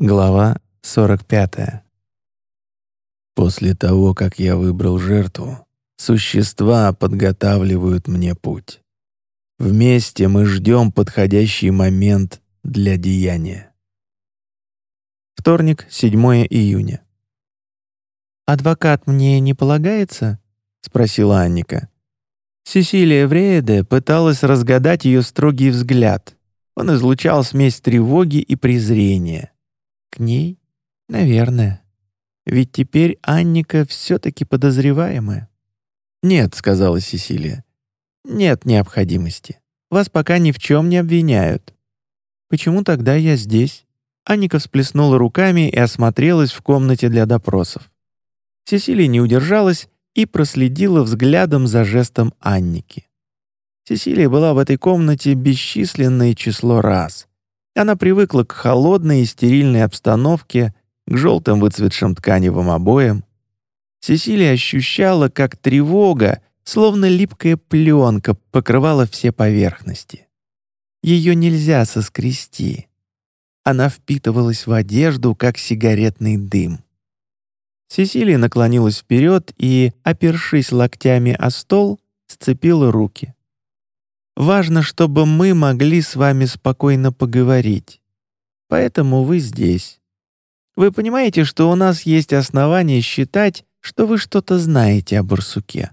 Глава 45. После того, как я выбрал жертву, существа подготавливают мне путь. Вместе мы ждем подходящий момент для деяния. Вторник, 7 июня. «Адвокат мне не полагается?» — спросила Анника. Сесилия Врееде пыталась разгадать ее строгий взгляд. Он излучал смесь тревоги и презрения. К ней? Наверное. Ведь теперь Анника все-таки подозреваемая. «Нет», — сказала Сесилия. «Нет необходимости. Вас пока ни в чем не обвиняют». «Почему тогда я здесь?» Анника всплеснула руками и осмотрелась в комнате для допросов. Сесилия не удержалась и проследила взглядом за жестом Анники. Сесилия была в этой комнате бесчисленное число раз. Она привыкла к холодной и стерильной обстановке, к желтым выцветшим тканевым обоям. Сесилия ощущала, как тревога, словно липкая пленка, покрывала все поверхности. Ее нельзя соскрести. Она впитывалась в одежду, как сигаретный дым. Сесилия наклонилась вперед и, опершись локтями о стол, сцепила руки. Важно, чтобы мы могли с вами спокойно поговорить. Поэтому вы здесь. Вы понимаете, что у нас есть основания считать, что вы что-то знаете о барсуке?»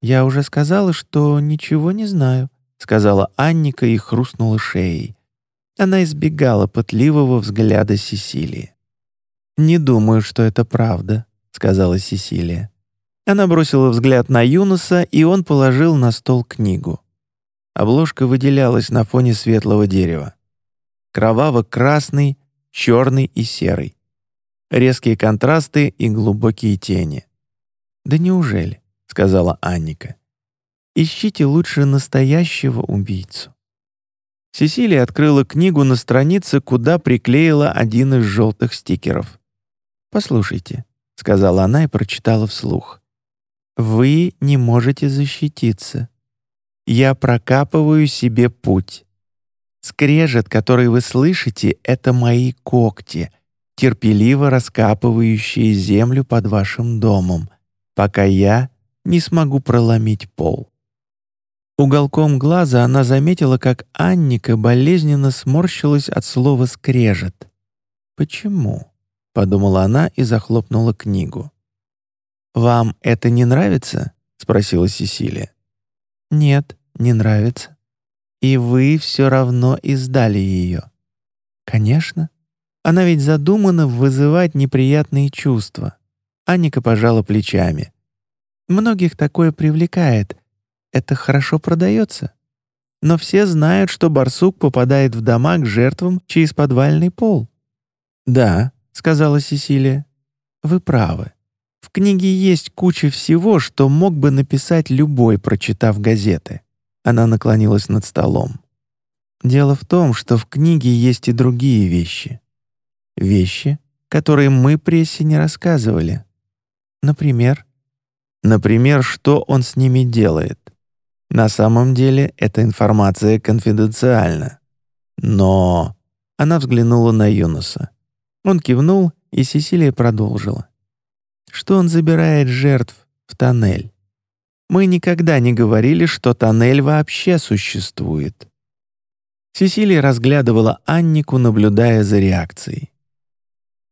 «Я уже сказала, что ничего не знаю», — сказала Анника и хрустнула шеей. Она избегала пытливого взгляда Сесилии. «Не думаю, что это правда», — сказала Сесилия. Она бросила взгляд на Юноса, и он положил на стол книгу. Обложка выделялась на фоне светлого дерева. Кроваво-красный, черный и серый. Резкие контрасты и глубокие тени. «Да неужели?» — сказала Анника. «Ищите лучше настоящего убийцу». Сесилия открыла книгу на странице, куда приклеила один из желтых стикеров. «Послушайте», — сказала она и прочитала вслух. «Вы не можете защититься я прокапываю себе путь. Скрежет, который вы слышите, — это мои когти, терпеливо раскапывающие землю под вашим домом, пока я не смогу проломить пол. Уголком глаза она заметила, как Анника болезненно сморщилась от слова «скрежет». «Почему?» — подумала она и захлопнула книгу. «Вам это не нравится?» — спросила Сесилия. «Нет», не нравится. И вы все равно издали ее. Конечно. Она ведь задумана вызывать неприятные чувства. Анника пожала плечами. Многих такое привлекает. Это хорошо продается. Но все знают, что барсук попадает в дома к жертвам через подвальный пол. «Да», — сказала Сесилия, — «вы правы. В книге есть куча всего, что мог бы написать любой, прочитав газеты. Она наклонилась над столом. Дело в том, что в книге есть и другие вещи. Вещи, которые мы прессе не рассказывали. Например? Например, что он с ними делает. На самом деле эта информация конфиденциальна. Но... Она взглянула на Юнуса. Он кивнул, и Сесилия продолжила. Что он забирает жертв в тоннель? Мы никогда не говорили, что тоннель вообще существует. Сесилия разглядывала Аннику, наблюдая за реакцией.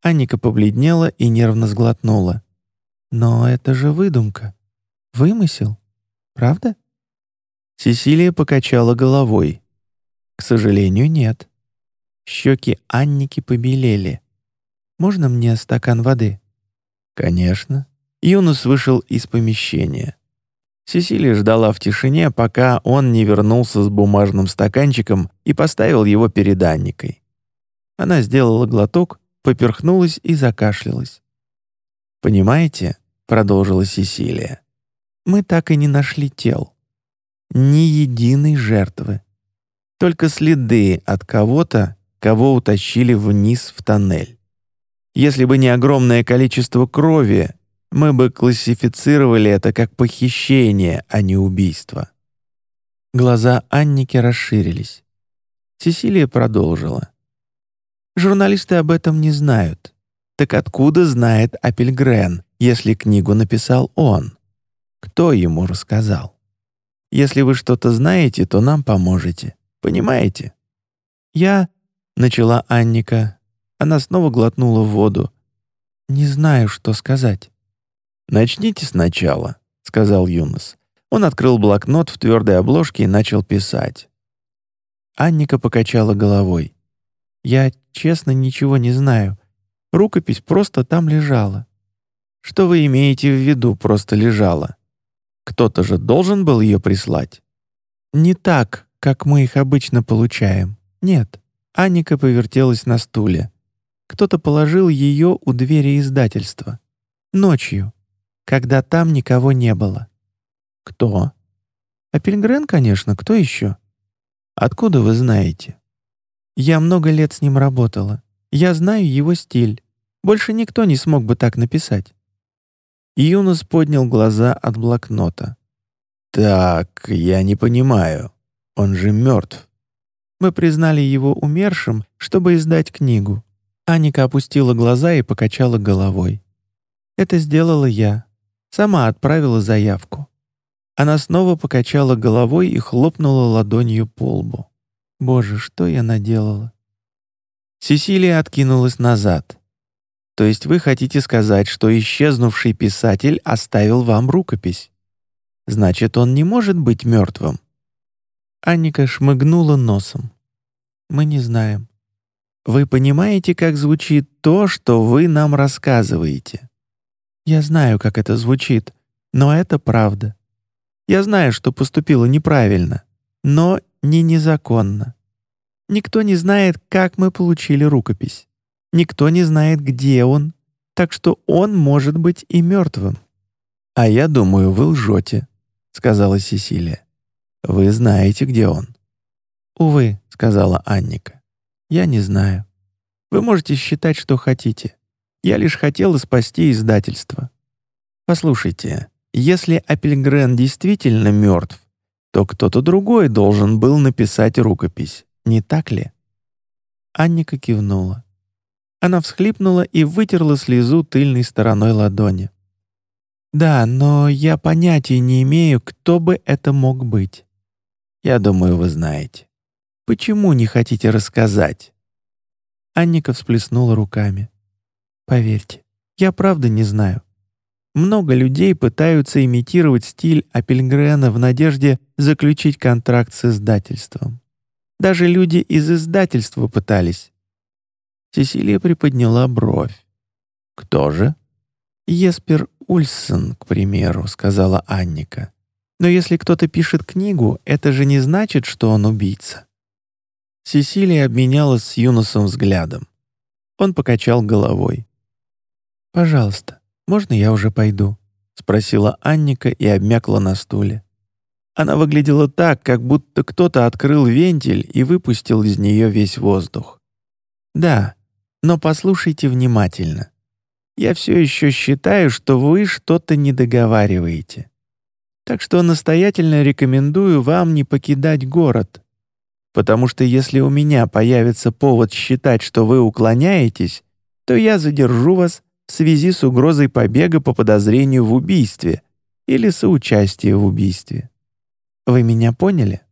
Анника побледнела и нервно сглотнула. «Но это же выдумка. Вымысел. Правда?» Сесилия покачала головой. «К сожалению, нет». Щеки Анники побелели. «Можно мне стакан воды?» «Конечно». Юнус вышел из помещения. Сесилия ждала в тишине, пока он не вернулся с бумажным стаканчиком и поставил его перед Анникой. Она сделала глоток, поперхнулась и закашлялась. «Понимаете?» — продолжила Сесилия. «Мы так и не нашли тел. Ни единой жертвы. Только следы от кого-то, кого утащили вниз в тоннель. Если бы не огромное количество крови, мы бы классифицировали это как похищение, а не убийство. Глаза Анники расширились. Сесилия продолжила. Журналисты об этом не знают. Так откуда знает Апельгрен, если книгу написал он? Кто ему рассказал? Если вы что-то знаете, то нам поможете. Понимаете? Я, — начала Анника. Она снова глотнула воду. Не знаю, что сказать. «Начните сначала», — сказал Юнос. Он открыл блокнот в твердой обложке и начал писать. Анника покачала головой. «Я, честно, ничего не знаю. Рукопись просто там лежала». «Что вы имеете в виду, просто лежала? Кто-то же должен был ее прислать?» «Не так, как мы их обычно получаем. Нет». Анника повертелась на стуле. Кто-то положил ее у двери издательства. Ночью когда там никого не было. Кто? Апельгрен, конечно, кто еще? Откуда вы знаете? Я много лет с ним работала. Я знаю его стиль. Больше никто не смог бы так написать. Юнос поднял глаза от блокнота. «Так, я не понимаю. Он же мертв». Мы признали его умершим, чтобы издать книгу. Аника опустила глаза и покачала головой. Это сделала я. Сама отправила заявку. Она снова покачала головой и хлопнула ладонью по лбу. «Боже, что я наделала?» Сесилия откинулась назад. «То есть вы хотите сказать, что исчезнувший писатель оставил вам рукопись? Значит, он не может быть мертвым?» Анника шмыгнула носом. «Мы не знаем. Вы понимаете, как звучит то, что вы нам рассказываете?» Я знаю, как это звучит, но это правда. Я знаю, что поступила неправильно, но не незаконно. Никто не знает, как мы получили рукопись. Никто не знает, где он, так что он может быть и мертвым. «А я думаю, вы лжете», — сказала Сесилия. «Вы знаете, где он». «Увы», — сказала Анника. «Я не знаю. Вы можете считать, что хотите. Я лишь хотела спасти издательство. Послушайте, если Апельгрен действительно мертв, то кто-то другой должен был написать рукопись, не так ли? Анника кивнула. Она всхлипнула и вытерла слезу тыльной стороной ладони. «Да, но я понятия не имею, кто бы это мог быть. Я думаю, вы знаете. Почему не хотите рассказать?» Анника всплеснула руками. Поверьте, я правда не знаю. Много людей пытаются имитировать стиль Апельгрена в надежде заключить контракт с издательством. Даже люди из издательства пытались. Сесилия приподняла бровь. «Кто же?» «Еспер Ульсон, к примеру», — сказала Анника. «Но если кто-то пишет книгу, это же не значит, что он убийца». Сесилия обменялась с Юносом взглядом. Он покачал головой. «Пожалуйста, можно я уже пойду?» — спросила Анника и обмякла на стуле. Она выглядела так, как будто кто-то открыл вентиль и выпустил из нее весь воздух. «Да, но послушайте внимательно. Я все еще считаю, что вы что-то не договариваете. Так что настоятельно рекомендую вам не покидать город. Потому что если у меня появится повод считать, что вы уклоняетесь, то я задержу вас в связи с угрозой побега по подозрению в убийстве или соучастии в убийстве. Вы меня поняли?